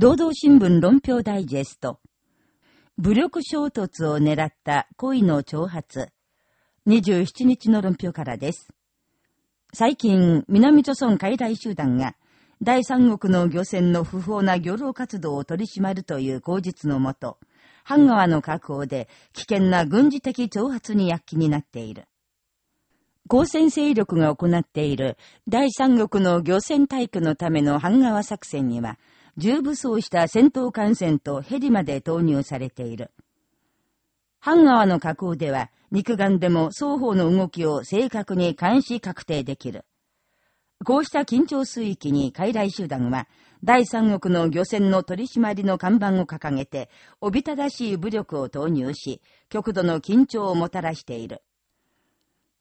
労働新聞論評ダイジェスト。武力衝突を狙った恋の挑発。27日の論評からです。最近、南朝村海外集団が、第三国の漁船の不法な漁労活動を取り締まるという口実のもと、半川の確保で危険な軍事的挑発に躍起になっている。公戦勢力が行っている第三国の漁船体育のための半川作戦には、重武装した戦闘艦船とヘリまで投入されている。半川の河口では、肉眼でも双方の動きを正確に監視確定できる。こうした緊張水域に海来集団は、第三国の漁船の取り締まりの看板を掲げて、おびただしい武力を投入し、極度の緊張をもたらしている。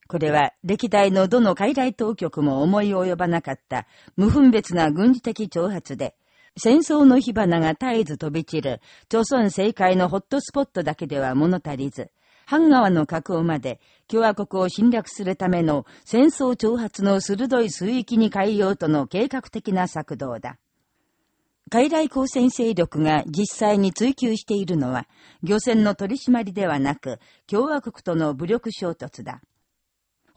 これは歴代のどの海来当局も思い及ばなかった無分別な軍事的挑発で、戦争の火花が絶えず飛び散る、朝鮮政界のホットスポットだけでは物足りず、半川の河口まで共和国を侵略するための戦争挑発の鋭い水域に変えようとの計画的な策動だ。海外交戦勢力が実際に追求しているのは、漁船の取り締まりではなく、共和国との武力衝突だ。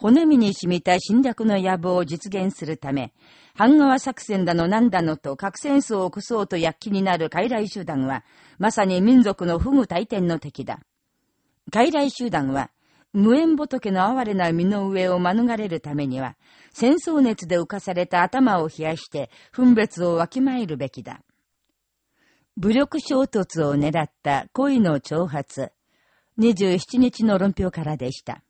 骨身に染みた侵略の野望を実現するため、半川作戦だのなんだのと核戦争を起こそうと躍起になる傀儡集団は、まさに民族の不具大天の敵だ。傀儡集団は、無縁仏の哀れな身の上を免れるためには、戦争熱で浮かされた頭を冷やして、分別をわきまえるべきだ。武力衝突を狙った恋の挑発。27日の論評からでした。